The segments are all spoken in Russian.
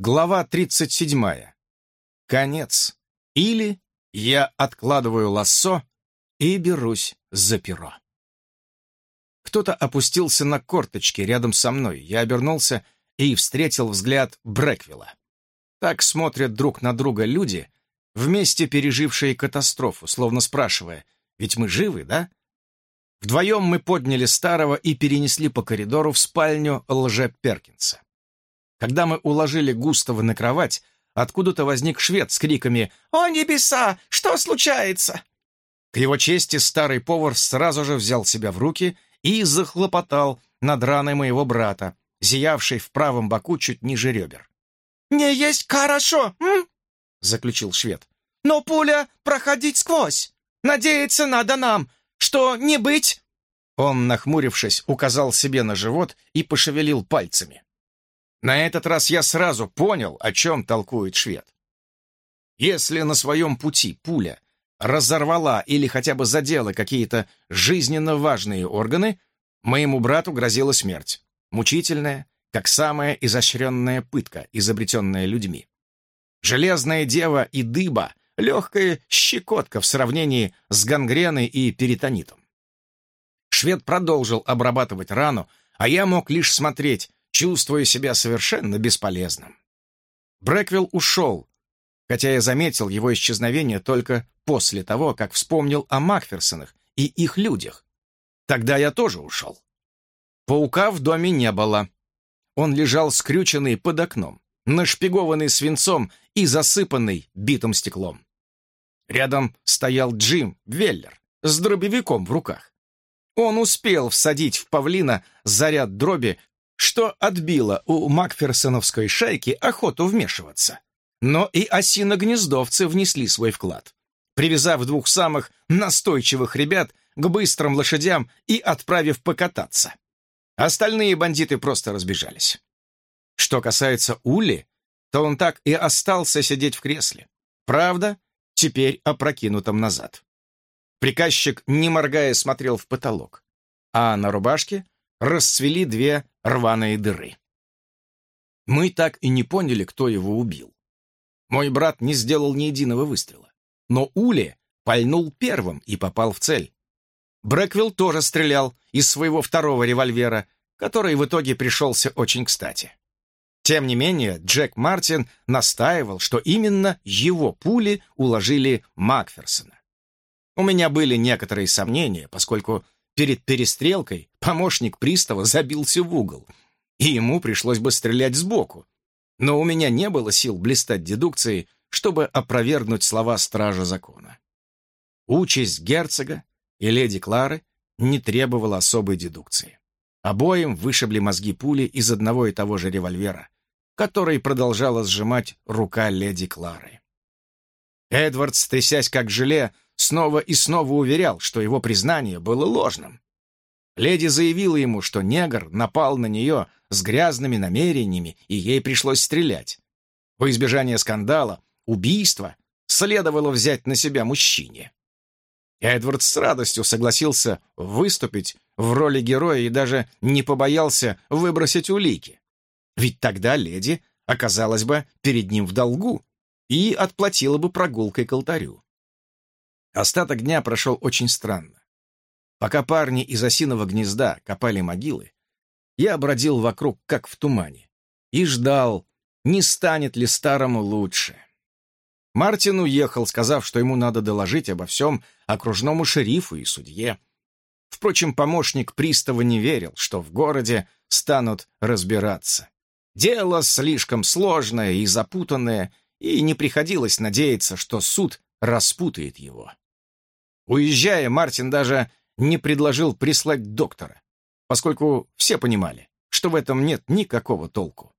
Глава 37. Конец. Или я откладываю лассо и берусь за перо. Кто-то опустился на корточки рядом со мной. Я обернулся и встретил взгляд Брэквилла. Так смотрят друг на друга люди, вместе пережившие катастрофу, словно спрашивая, «Ведь мы живы, да?» Вдвоем мы подняли старого и перенесли по коридору в спальню лже Перкинса. Когда мы уложили Густава на кровать, откуда-то возник швед с криками «О, небеса! Что случается?» К его чести старый повар сразу же взял себя в руки и захлопотал над раной моего брата, зиявшей в правом боку чуть ниже ребер. «Не есть хорошо, м?» — заключил швед. «Но пуля проходить сквозь. Надеяться надо нам, что не быть...» Он, нахмурившись, указал себе на живот и пошевелил пальцами. На этот раз я сразу понял, о чем толкует швед. Если на своем пути пуля разорвала или хотя бы задела какие-то жизненно важные органы, моему брату грозила смерть. Мучительная, как самая изощренная пытка, изобретенная людьми. Железная дева и дыба — легкая щекотка в сравнении с гангреной и перитонитом. Швед продолжил обрабатывать рану, а я мог лишь смотреть, чувствуя себя совершенно бесполезным. Брэквилл ушел, хотя я заметил его исчезновение только после того, как вспомнил о Макферсонах и их людях. Тогда я тоже ушел. Паука в доме не было. Он лежал скрюченный под окном, нашпигованный свинцом и засыпанный битым стеклом. Рядом стоял Джим Веллер с дробовиком в руках. Он успел всадить в павлина заряд дроби что отбило у Макферсоновской шайки охоту вмешиваться. Но и осиногнездовцы внесли свой вклад, привязав двух самых настойчивых ребят к быстрым лошадям и отправив покататься. Остальные бандиты просто разбежались. Что касается Ули, то он так и остался сидеть в кресле. Правда, теперь опрокинутом назад. Приказчик, не моргая, смотрел в потолок, а на рубашке расцвели две рваные дыры. Мы так и не поняли, кто его убил. Мой брат не сделал ни единого выстрела, но Ули пальнул первым и попал в цель. Брэквилл тоже стрелял из своего второго револьвера, который в итоге пришелся очень кстати. Тем не менее, Джек Мартин настаивал, что именно его пули уложили Макферсона. У меня были некоторые сомнения, поскольку Перед перестрелкой помощник пристава забился в угол, и ему пришлось бы стрелять сбоку. Но у меня не было сил блистать дедукцией, чтобы опровергнуть слова стража закона. Участь герцога и леди Клары не требовала особой дедукции. Обоим вышибли мозги пули из одного и того же револьвера, который продолжала сжимать рука леди Клары. Эдвард, трясясь как желе, снова и снова уверял, что его признание было ложным. Леди заявила ему, что негр напал на нее с грязными намерениями, и ей пришлось стрелять. Во избежание скандала, убийства следовало взять на себя мужчине. Эдвард с радостью согласился выступить в роли героя и даже не побоялся выбросить улики. Ведь тогда леди оказалась бы перед ним в долгу и отплатила бы прогулкой к алтарю. Остаток дня прошел очень странно. Пока парни из осиного гнезда копали могилы, я бродил вокруг, как в тумане, и ждал, не станет ли старому лучше. Мартин уехал, сказав, что ему надо доложить обо всем окружному шерифу и судье. Впрочем, помощник пристава не верил, что в городе станут разбираться. Дело слишком сложное и запутанное, и не приходилось надеяться, что суд распутает его. Уезжая, Мартин даже не предложил прислать доктора, поскольку все понимали, что в этом нет никакого толку.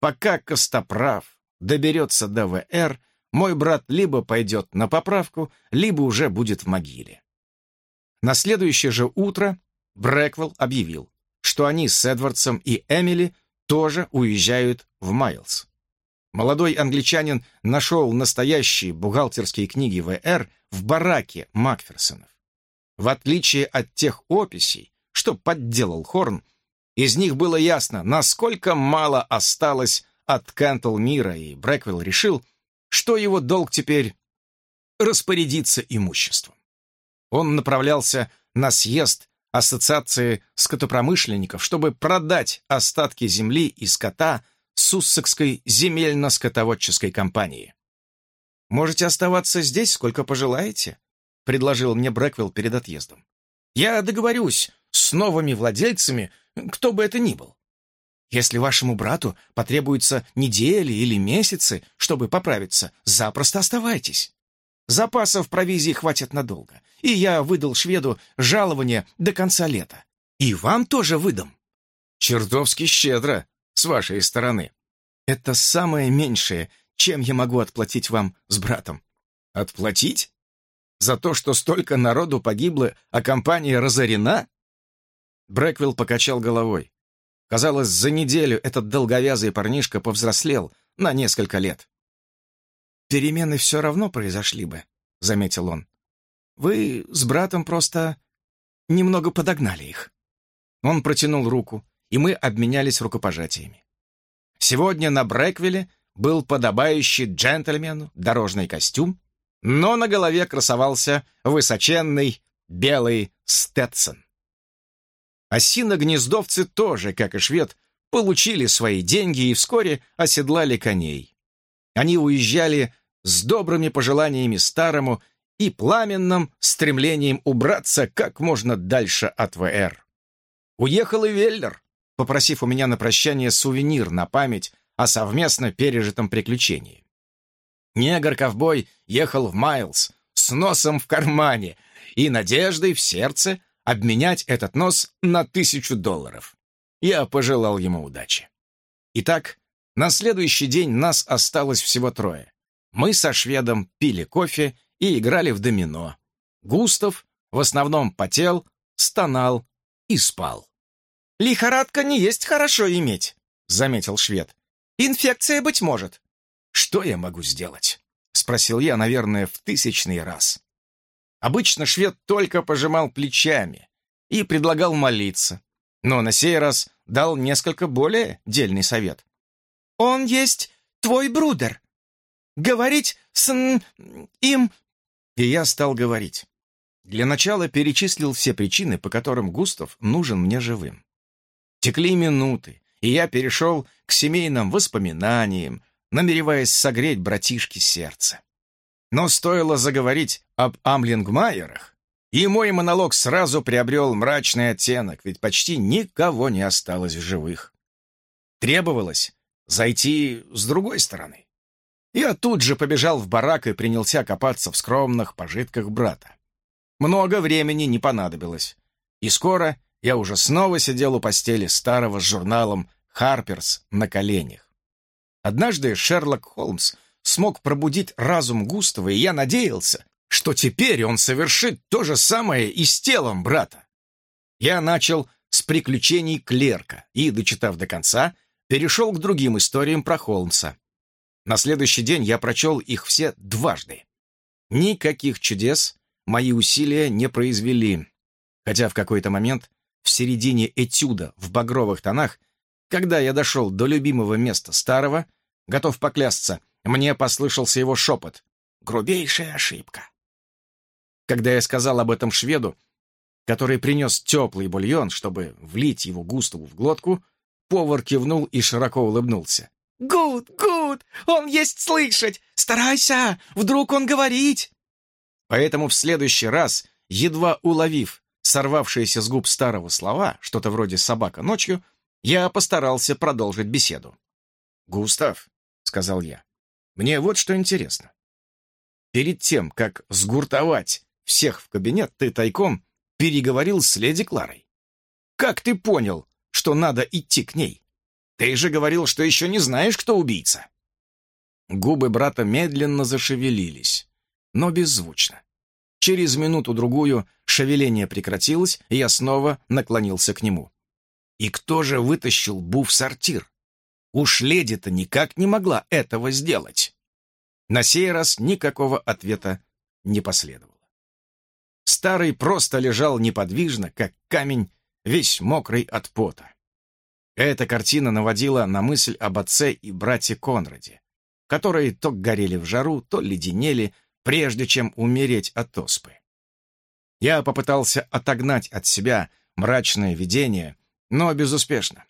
Пока Костоправ доберется до ВР, мой брат либо пойдет на поправку, либо уже будет в могиле. На следующее же утро Брэквелл объявил, что они с Эдвардсом и Эмили тоже уезжают в Майлз. Молодой англичанин нашел настоящие бухгалтерские книги ВР в бараке Макферсонов. В отличие от тех описей, что подделал Хорн, из них было ясно, насколько мало осталось от Кантл Мира, и Брэквилл решил, что его долг теперь распорядиться имуществом. Он направлялся на съезд Ассоциации скотопромышленников, чтобы продать остатки земли и скота Суссекской земельно-скотоводческой компании. «Можете оставаться здесь, сколько пожелаете», — предложил мне Брэквилл перед отъездом. «Я договорюсь с новыми владельцами, кто бы это ни был. Если вашему брату потребуются недели или месяцы, чтобы поправиться, запросто оставайтесь. Запасов провизии хватит надолго, и я выдал шведу жалование до конца лета. И вам тоже выдам. Чертовски щедро с вашей стороны. Это самое меньшее, чем я могу отплатить вам с братом. Отплатить? За то, что столько народу погибло, а компания разорена? Брэквилл покачал головой. Казалось, за неделю этот долговязый парнишка повзрослел на несколько лет. «Перемены все равно произошли бы», — заметил он. «Вы с братом просто немного подогнали их». Он протянул руку, и мы обменялись рукопожатиями. Сегодня на Брэквилле был подобающий джентльмену дорожный костюм, но на голове красовался высоченный белый стетсон. Осино-гнездовцы тоже, как и швед, получили свои деньги и вскоре оседлали коней. Они уезжали с добрыми пожеланиями старому и пламенным стремлением убраться как можно дальше от ВР. Уехал и Веллер, попросив у меня на прощание сувенир на память о совместно пережитом приключении. Негр-ковбой ехал в Майлз с носом в кармане и надеждой в сердце обменять этот нос на тысячу долларов. Я пожелал ему удачи. Итак, на следующий день нас осталось всего трое. Мы со шведом пили кофе и играли в домино. Густав в основном потел, стонал и спал. «Лихорадка не есть хорошо иметь», — заметил швед. «Инфекция, быть может». «Что я могу сделать?» — спросил я, наверное, в тысячный раз. Обычно швед только пожимал плечами и предлагал молиться, но на сей раз дал несколько более дельный совет. «Он есть твой брудер. Говорить с им...» И я стал говорить. Для начала перечислил все причины, по которым Густав нужен мне живым. Текли минуты, и я перешел к семейным воспоминаниям, намереваясь согреть братишке сердце. Но стоило заговорить об Амлингмайерах, и мой монолог сразу приобрел мрачный оттенок, ведь почти никого не осталось в живых. Требовалось зайти с другой стороны. Я тут же побежал в барак и принялся копаться в скромных пожитках брата. Много времени не понадобилось, и скоро я уже снова сидел у постели старого с журналом «Харперс» на коленях. Однажды Шерлок Холмс — смог пробудить разум Густава, и я надеялся, что теперь он совершит то же самое и с телом брата. Я начал с приключений клерка и, дочитав до конца, перешел к другим историям про Холмса. На следующий день я прочел их все дважды. Никаких чудес мои усилия не произвели, хотя в какой-то момент в середине этюда в багровых тонах, когда я дошел до любимого места старого, готов поклясться, мне послышался его шепот. «Грубейшая ошибка». Когда я сказал об этом шведу, который принес теплый бульон, чтобы влить его Густаву в глотку, повар кивнул и широко улыбнулся. «Гуд, гуд! Он есть слышать! Старайся! Вдруг он говорить!» Поэтому в следующий раз, едва уловив сорвавшиеся с губ старого слова, что-то вроде «собака ночью», я постарался продолжить беседу. «Густав», — сказал я, мне вот что интересно. Перед тем, как сгуртовать всех в кабинет, ты тайком переговорил с леди Кларой. Как ты понял, что надо идти к ней? Ты же говорил, что еще не знаешь, кто убийца. Губы брата медленно зашевелились, но беззвучно. Через минуту-другую шевеление прекратилось, и я снова наклонился к нему. И кто же вытащил Бу в сортир? Уж леди-то никак не могла этого сделать. На сей раз никакого ответа не последовало. Старый просто лежал неподвижно, как камень, весь мокрый от пота. Эта картина наводила на мысль об отце и брате Конраде, которые то горели в жару, то леденели, прежде чем умереть от оспы. Я попытался отогнать от себя мрачное видение, но безуспешно.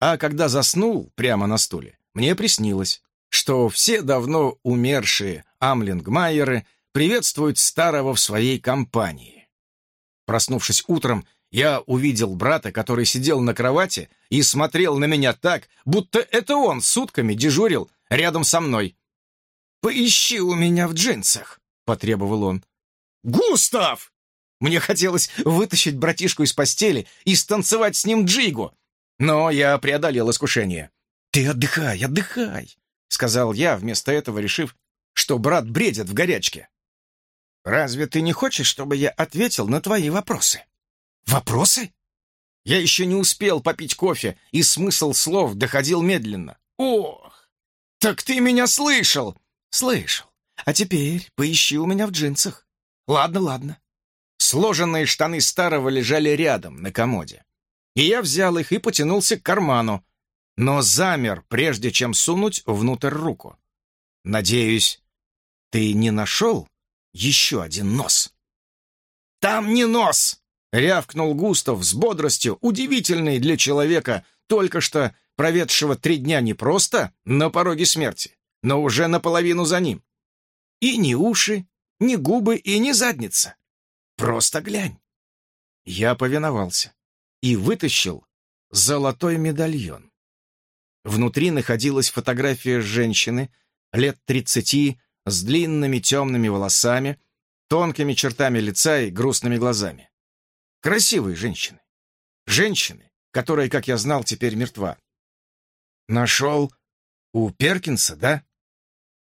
А когда заснул прямо на стуле, мне приснилось, что все давно умершие амлингмайеры приветствуют старого в своей компании. Проснувшись утром, я увидел брата, который сидел на кровати и смотрел на меня так, будто это он сутками дежурил рядом со мной. «Поищи у меня в джинсах», — потребовал он. «Густав!» Мне хотелось вытащить братишку из постели и станцевать с ним джигу, но я преодолел искушение. «Ты отдыхай, отдыхай», — сказал я, вместо этого решив, что брат бредит в горячке. «Разве ты не хочешь, чтобы я ответил на твои вопросы?» «Вопросы?» Я еще не успел попить кофе, и смысл слов доходил медленно. «Ох, так ты меня слышал!» «Слышал. А теперь поищи у меня в джинсах». «Ладно, ладно». Сложенные штаны старого лежали рядом, на комоде. И я взял их и потянулся к карману, но замер, прежде чем сунуть внутрь руку. «Надеюсь, ты не нашел еще один нос?» «Там не нос!» — рявкнул Густав с бодростью, удивительной для человека, только что проведшего три дня не просто на пороге смерти, но уже наполовину за ним. И ни уши, ни губы и ни задница. Просто глянь. Я повиновался и вытащил золотой медальон. Внутри находилась фотография женщины лет тридцати с длинными темными волосами, тонкими чертами лица и грустными глазами. Красивые женщины. Женщины, которая, как я знал, теперь мертва. Нашел у Перкинса, да?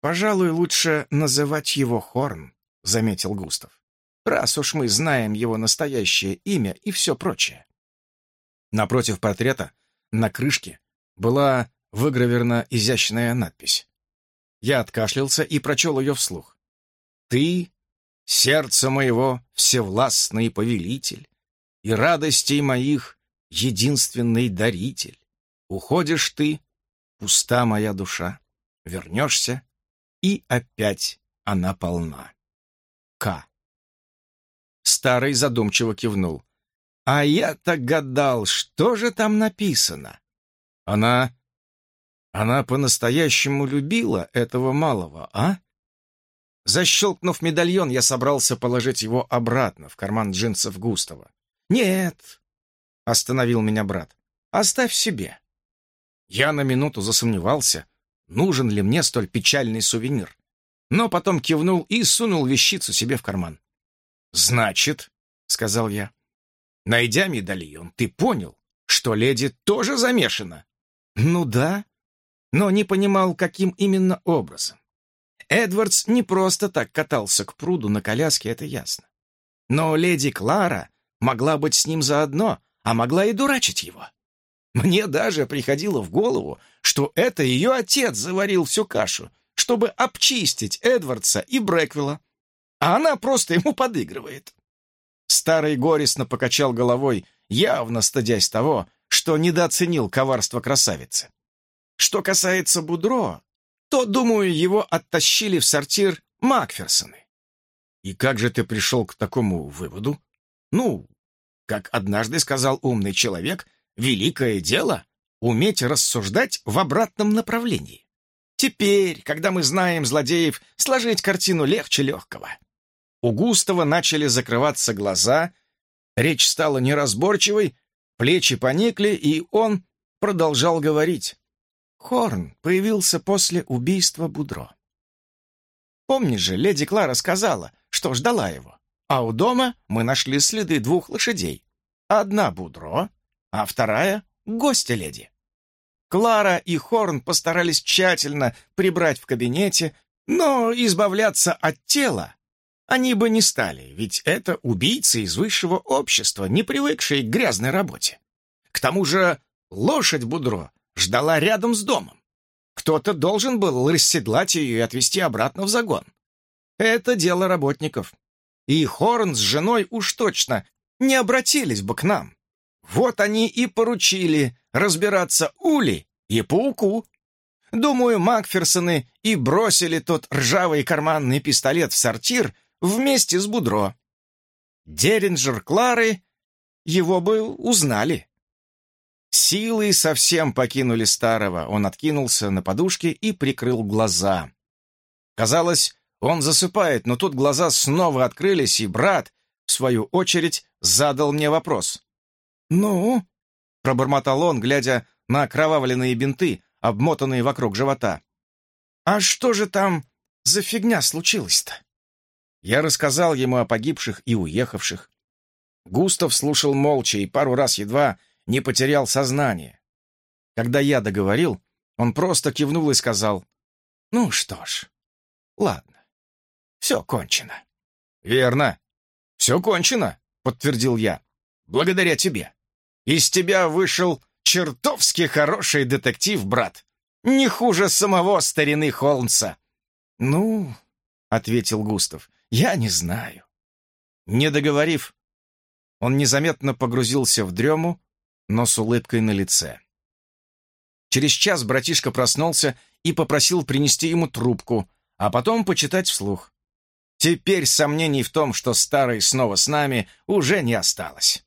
Пожалуй, лучше называть его Хорн, заметил Густав. Раз уж мы знаем его настоящее имя и все прочее. Напротив портрета, на крышке, была выгравирована изящная надпись. Я откашлялся и прочел ее вслух. «Ты, сердце моего, всевластный повелитель, и радостей моих единственный даритель. Уходишь ты, пуста моя душа, вернешься, и опять она полна. К. Старый задумчиво кивнул. А я так гадал, что же там написано? Она... Она по-настоящему любила этого малого, а? Защелкнув медальон, я собрался положить его обратно в карман джинсов Густава. «Нет», — остановил меня брат, — «оставь себе». Я на минуту засомневался, нужен ли мне столь печальный сувенир, но потом кивнул и сунул вещицу себе в карман. «Значит», — сказал я, — «найдя медальон, ты понял, что леди тоже замешана?» «Ну да», но не понимал, каким именно образом. Эдвардс не просто так катался к пруду на коляске, это ясно. Но леди Клара могла быть с ним заодно, а могла и дурачить его. Мне даже приходило в голову, что это ее отец заварил всю кашу, чтобы обчистить Эдвардса и Брэквилла, а она просто ему подыгрывает. Старый горестно покачал головой, явно стыдясь того, что недооценил коварство красавицы. Что касается Будро, то, думаю, его оттащили в сортир Макферсоны. И как же ты пришел к такому выводу? Ну, как однажды сказал умный человек, великое дело — уметь рассуждать в обратном направлении. Теперь, когда мы знаем злодеев, сложить картину легче легкого. У Густава начали закрываться глаза, речь стала неразборчивой, плечи поникли, и он продолжал говорить. Хорн появился после убийства Будро. Помнишь же, леди Клара сказала, что ждала его. А у дома мы нашли следы двух лошадей. Одна Будро, а вторая — гостя леди. Клара и Хорн постарались тщательно прибрать в кабинете, но избавляться от тела они бы не стали, ведь это убийцы из высшего общества, не привыкшие к грязной работе. К тому же лошадь Будро ждала рядом с домом. Кто-то должен был расседлать ее и отвезти обратно в загон. Это дело работников. И Хорн с женой уж точно не обратились бы к нам. Вот они и поручили разбираться Ули и пауку. Думаю, Макферсоны и бросили тот ржавый карманный пистолет в сортир вместе с Будро. Деринджер Клары его бы узнали. Силы совсем покинули старого. Он откинулся на подушке и прикрыл глаза. Казалось, он засыпает, но тут глаза снова открылись, и брат, в свою очередь, задал мне вопрос. «Ну?» — пробормотал он, глядя на окровавленные бинты, обмотанные вокруг живота. «А что же там за фигня случилась-то?» Я рассказал ему о погибших и уехавших. Густав слушал молча и пару раз едва не потерял сознание. Когда я договорил, он просто кивнул и сказал, «Ну что ж, ладно, все кончено». «Верно, все кончено», — подтвердил я, «благодаря тебе. Из тебя вышел чертовски хороший детектив, брат. Не хуже самого старины Холмса». «Ну», — ответил Густав, — «я не знаю». Не договорив, он незаметно погрузился в дрему, но с улыбкой на лице. Через час братишка проснулся и попросил принести ему трубку, а потом почитать вслух. Теперь сомнений в том, что старый снова с нами, уже не осталось.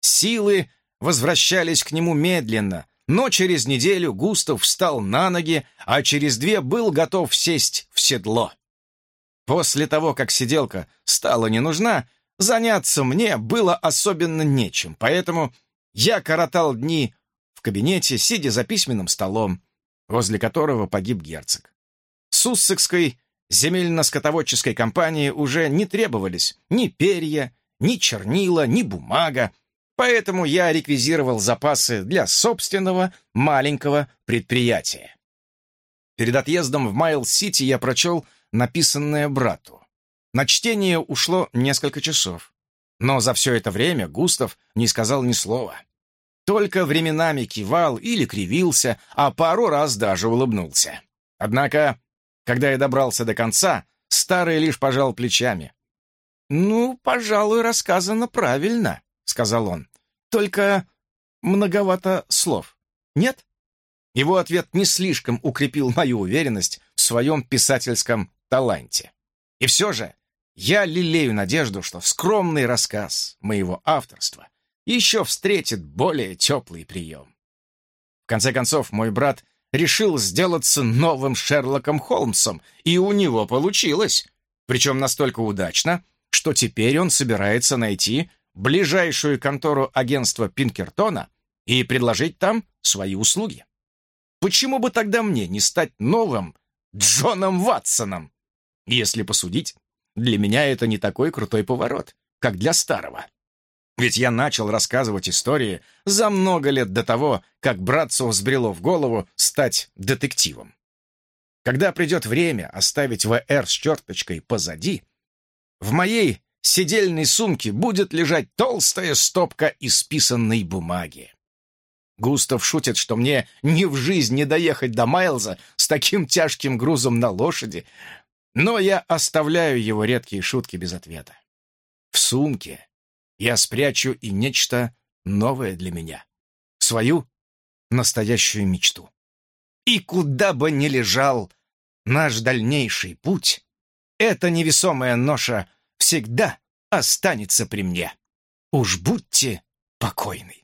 Силы возвращались к нему медленно, но через неделю Густав встал на ноги, а через две был готов сесть в седло. После того, как сиделка стала не нужна, заняться мне было особенно нечем, поэтому я коротал дни в кабинете, сидя за письменным столом, возле которого погиб герцог. Суссекской земельно-скотоводческой компании уже не требовались ни перья, ни чернила, ни бумага, поэтому я реквизировал запасы для собственного маленького предприятия. Перед отъездом в Майл-Сити я прочел написанное брату. На чтение ушло несколько часов. Но за все это время Густав не сказал ни слова. Только временами кивал или кривился, а пару раз даже улыбнулся. Однако, когда я добрался до конца, старый лишь пожал плечами. «Ну, пожалуй, рассказано правильно», — сказал он. «Только многовато слов. Нет?» Его ответ не слишком укрепил мою уверенность в своем писательском таланте. И все же я лелею надежду, что скромный рассказ моего авторства еще встретит более теплый прием. В конце концов, мой брат решил сделаться новым Шерлоком Холмсом, и у него получилось. Причем настолько удачно, что теперь он собирается найти ближайшую контору агентства Пинкертона и предложить там свои услуги. Почему бы тогда мне не стать новым Джоном Ватсоном? Если посудить, для меня это не такой крутой поворот, как для старого. Ведь я начал рассказывать истории за много лет до того, как братцу взбрело в голову стать детективом. Когда придет время оставить ВР с черточкой позади, в моей сидельной сумке будет лежать толстая стопка исписанной бумаги. Густав шутит, что мне ни в жизнь не доехать до Майлза с таким тяжким грузом на лошади, но я оставляю его редкие шутки без ответа. В сумке я спрячу и нечто новое для меня. Свою настоящую мечту. И куда бы ни лежал наш дальнейший путь, эта невесомая ноша всегда останется при мне. Уж будьте покойны.